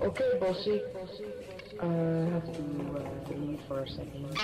Okay, bossy. Uh, I have to uh, leave for a second.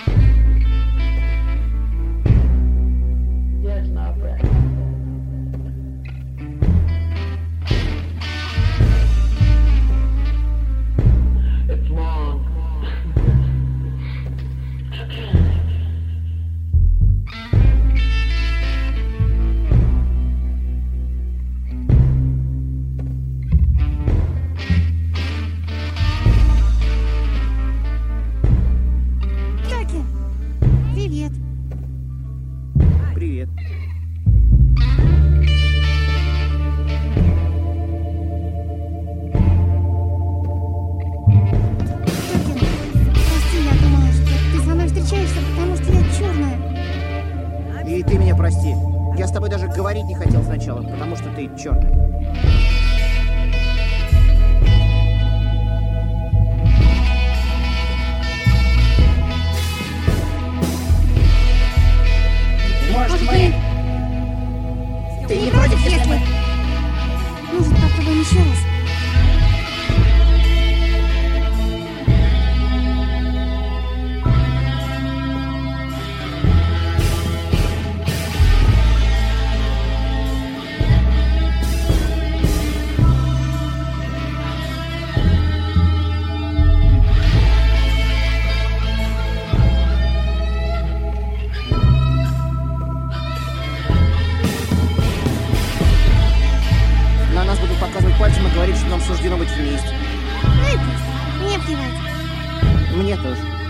Прости. Я с тобой даже говорить не хотел сначала, потому что ты черный. Может, мы... Ты не против, если мы... Может, попробуем еще раз? Нам суждено быть вместе. Пусть. Мне плевать. Мне тоже.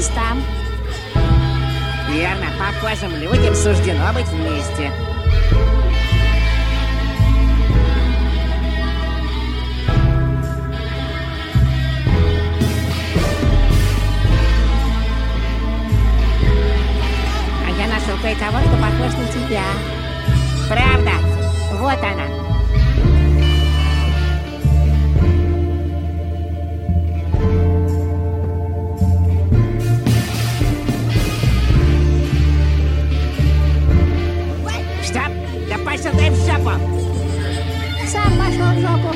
По местам. Верно, похожим людям суждено быть вместе. А я нашел кое-кого, кто похож на тебя. Правда, вот она. God's up